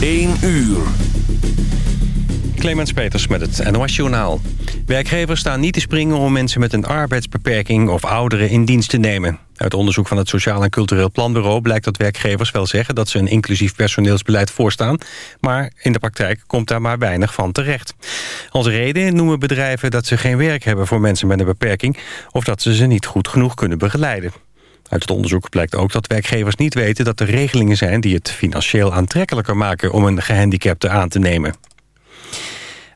1 uur. Clemens Peters met het NOS Journaal. Werkgevers staan niet te springen om mensen met een arbeidsbeperking of ouderen in dienst te nemen. Uit onderzoek van het Sociaal en Cultureel Planbureau blijkt dat werkgevers wel zeggen dat ze een inclusief personeelsbeleid voorstaan, maar in de praktijk komt daar maar weinig van terecht. Als reden noemen bedrijven dat ze geen werk hebben voor mensen met een beperking of dat ze ze niet goed genoeg kunnen begeleiden. Uit het onderzoek blijkt ook dat werkgevers niet weten dat er regelingen zijn die het financieel aantrekkelijker maken om een gehandicapte aan te nemen.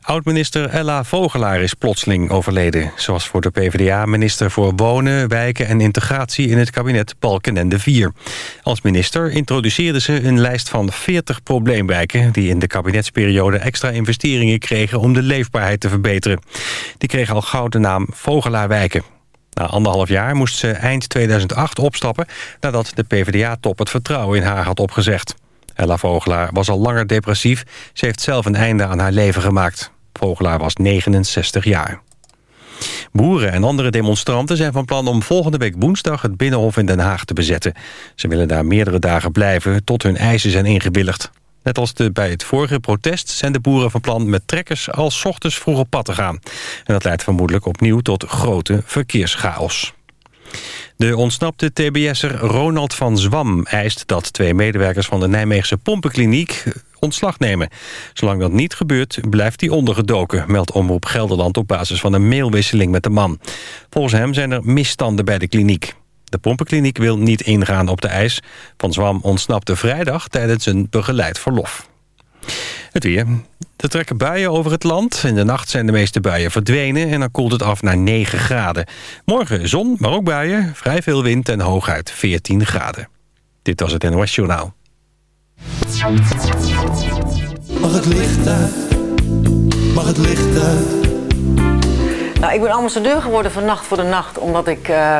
Oud-minister Ella Vogelaar is plotseling overleden. Zoals voor de PvdA minister voor Wonen, Wijken en Integratie... in het kabinet Balkenende 4. Als minister introduceerde ze een lijst van 40 probleemwijken... die in de kabinetsperiode extra investeringen kregen... om de leefbaarheid te verbeteren. Die kregen al gauw de naam Vogelaarwijken. Na anderhalf jaar moest ze eind 2008 opstappen... nadat de PvdA-top het vertrouwen in haar had opgezegd. Ella Vogelaar was al langer depressief. Ze heeft zelf een einde aan haar leven gemaakt. Vogelaar was 69 jaar. Boeren en andere demonstranten zijn van plan om volgende week woensdag het Binnenhof in Den Haag te bezetten. Ze willen daar meerdere dagen blijven tot hun eisen zijn ingewilligd. Net als bij het vorige protest zijn de boeren van plan met trekkers als ochtends vroeg op pad te gaan. En dat leidt vermoedelijk opnieuw tot grote verkeerschaos. De ontsnapte tbs'er Ronald van Zwam eist dat twee medewerkers van de Nijmeegse pompenkliniek ontslag nemen. Zolang dat niet gebeurt, blijft hij ondergedoken, meldt Omroep Gelderland op basis van een mailwisseling met de man. Volgens hem zijn er misstanden bij de kliniek. De pompenkliniek wil niet ingaan op de eis. Van Zwam ontsnapte vrijdag tijdens een begeleid verlof. Het weer. Er trekken buien over het land. In de nacht zijn de meeste buien verdwenen en dan koelt het af naar 9 graden. Morgen zon, maar ook buien, vrij veel wind en hooguit 14 graden. Dit was het NOS Journaal. Mag het licht uit? Mag het licht uit? Nou, ik ben ambassadeur geworden van Nacht voor de Nacht, omdat ik uh,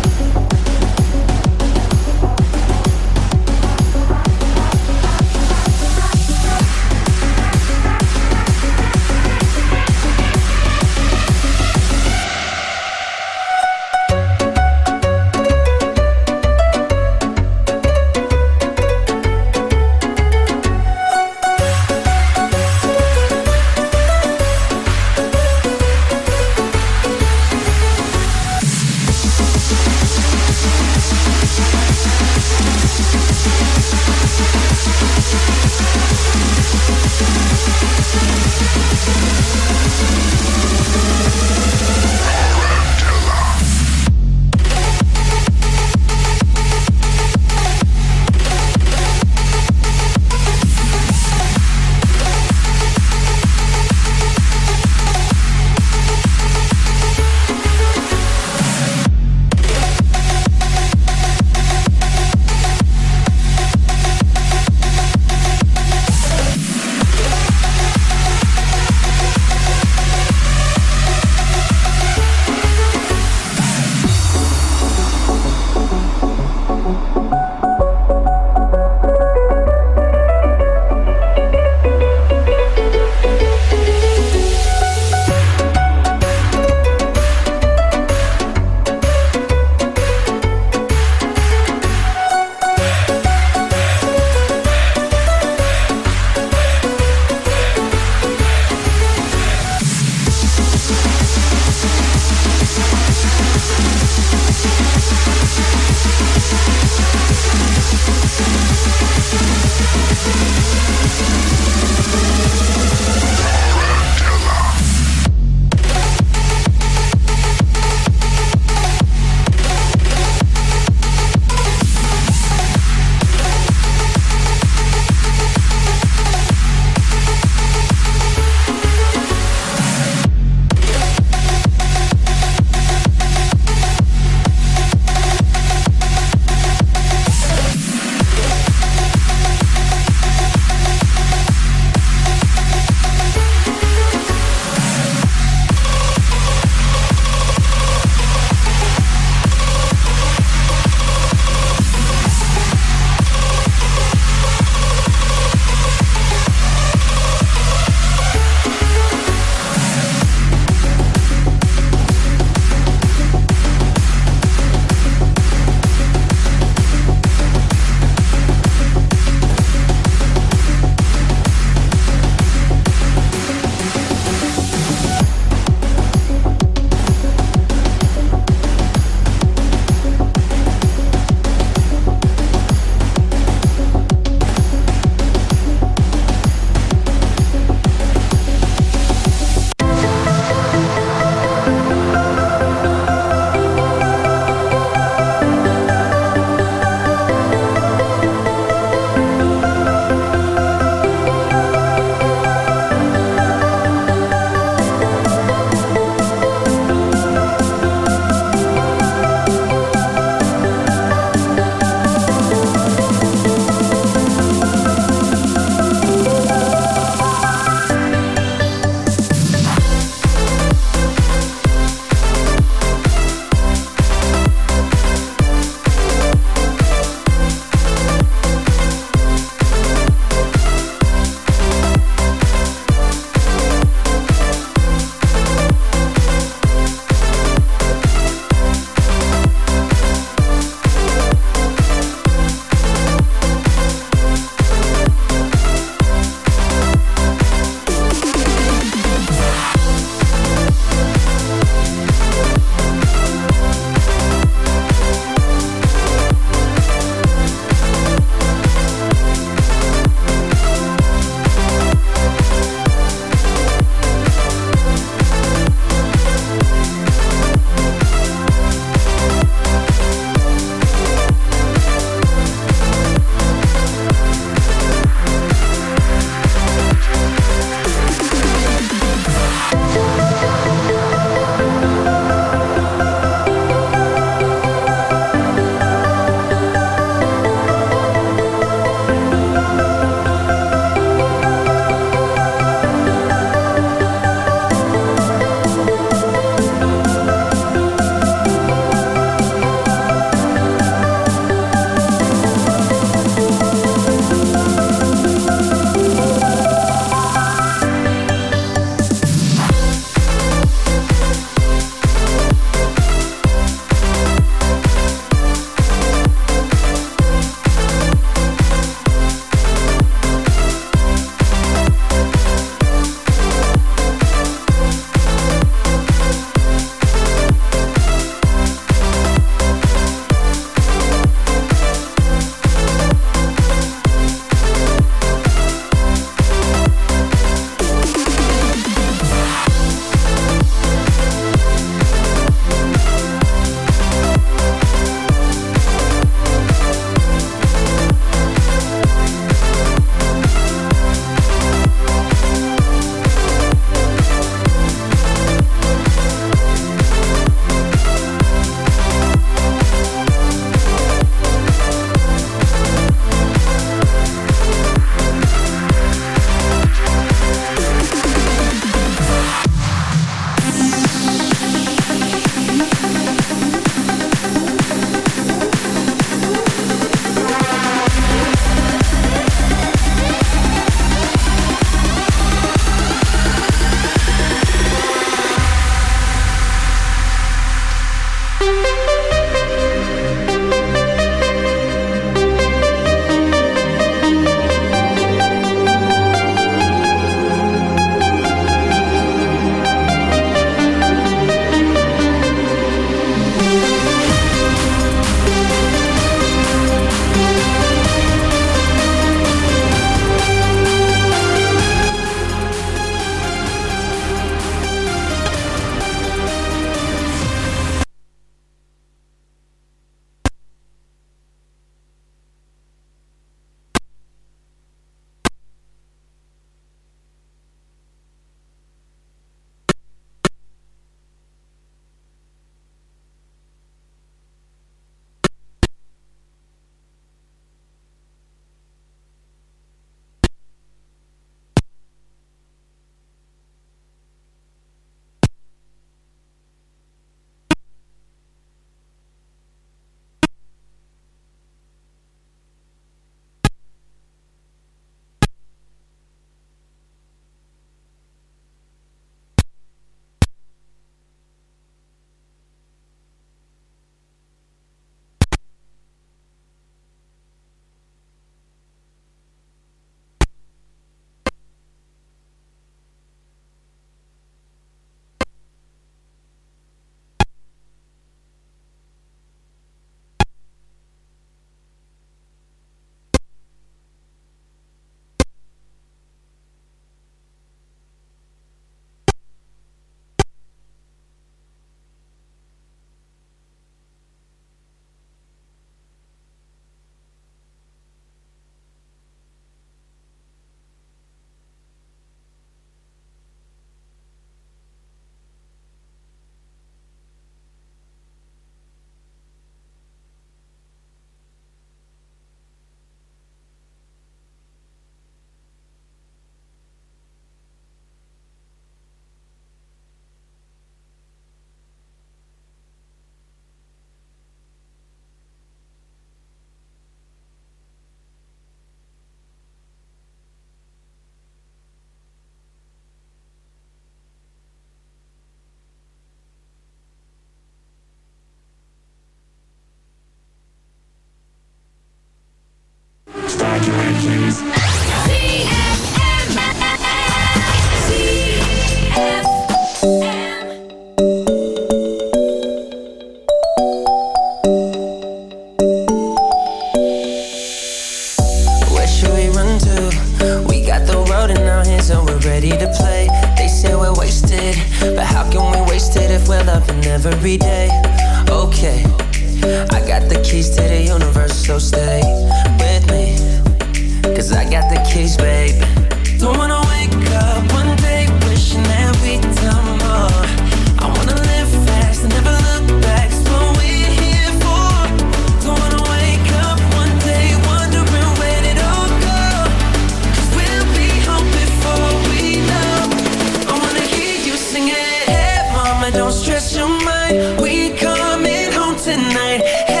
mind.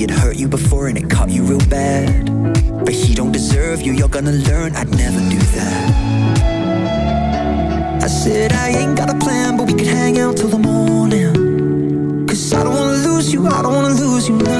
he had hurt you before and it caught you real bad. But he don't deserve you, you're gonna learn I'd never do that. I said, I ain't got a plan, but we could hang out till the morning. Cause I don't wanna lose you, I don't wanna lose you now.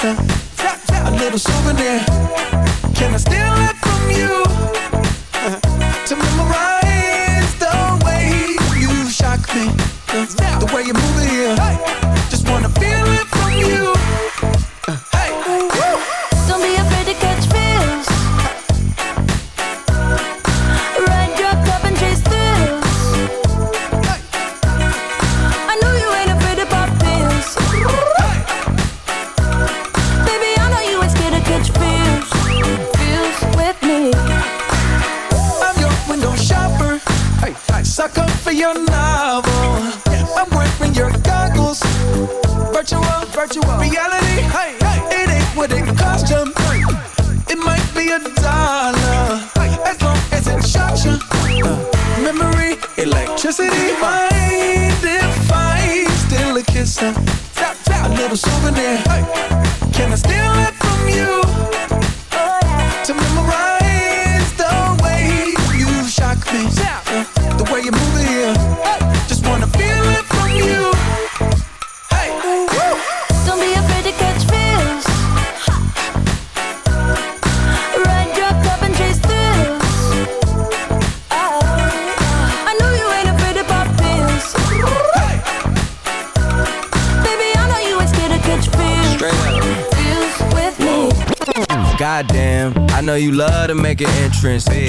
Пожалуйста.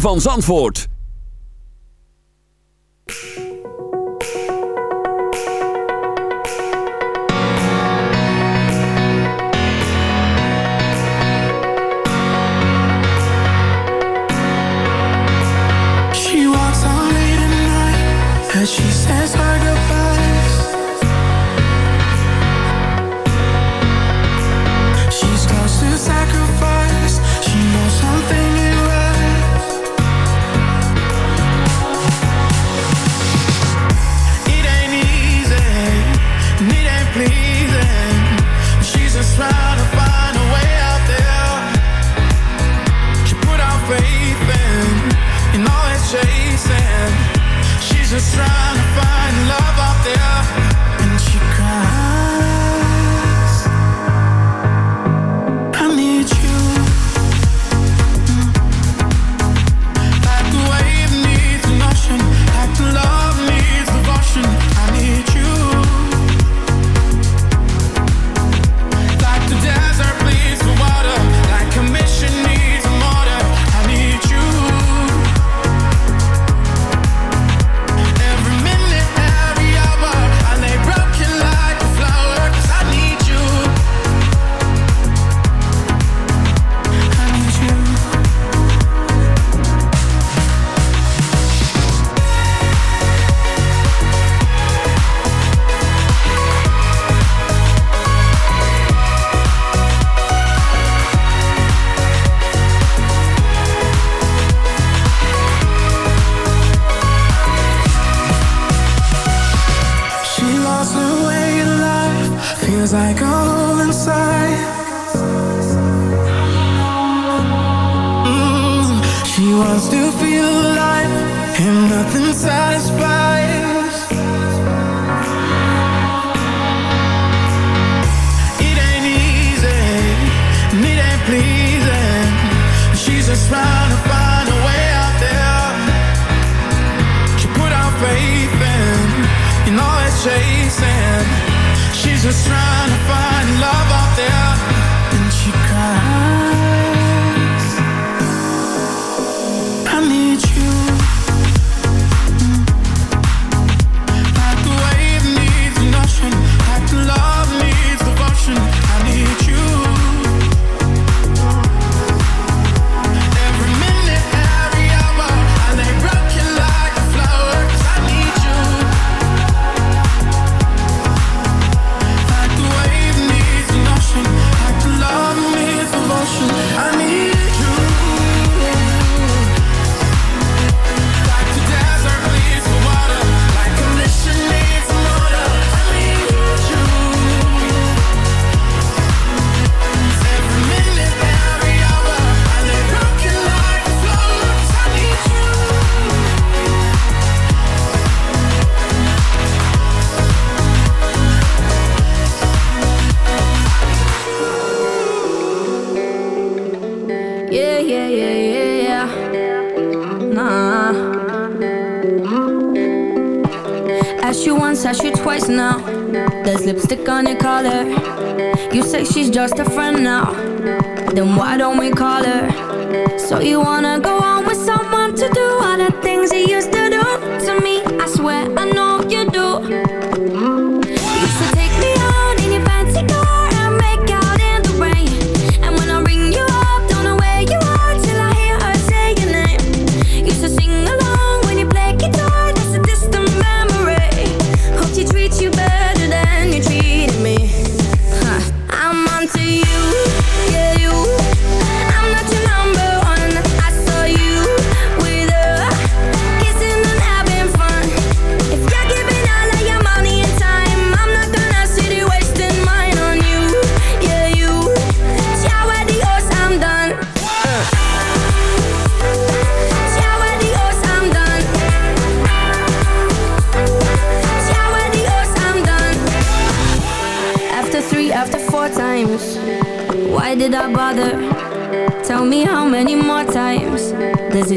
Van Zandvoort.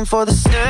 looking for the stairs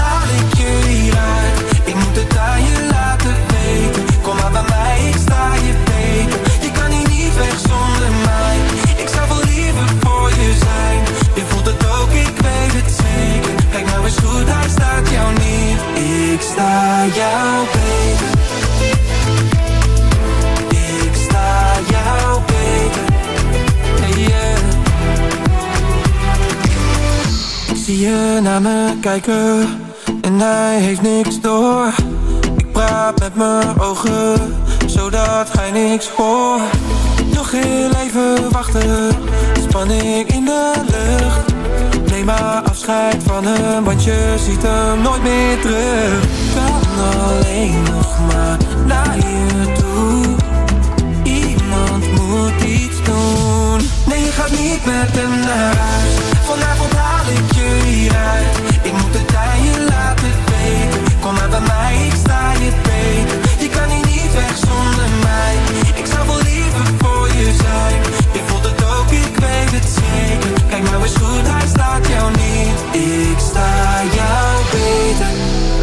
sta jou. Ik sta jou. Ik zie je naar me kijken en hij heeft niks door. Ik praat met mijn ogen, zodat hij niks hoort. Nog heel even wachten, spanning in de lucht. Neem maar afscheid van hem, want je ziet hem nooit meer terug. Kan alleen nog maar naar je toe. Iemand moet iets doen. Nee, je gaat niet met hem naar huis. Vanavond haal ik je hieruit. Ik moet het aan je laten weten. Kom maar bij mij,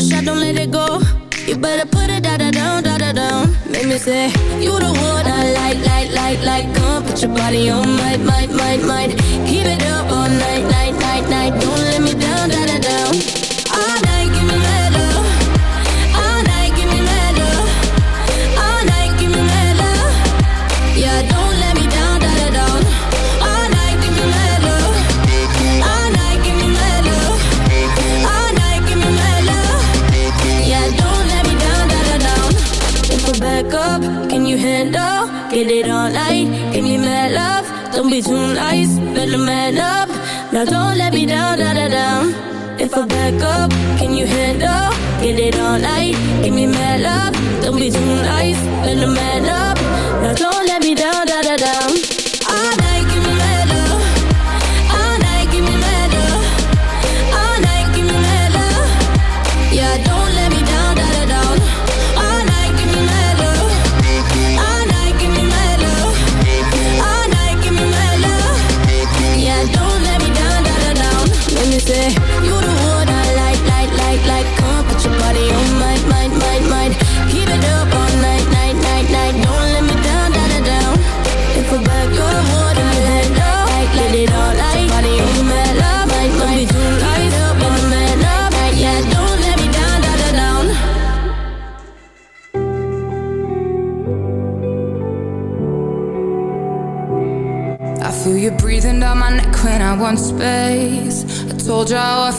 One shot, don't let it go. You better put it da da down, da da down. Make me say, You the one I like, like, like, like. Come put your body on, might, might, might, might. Keep it up all night, night, Now don't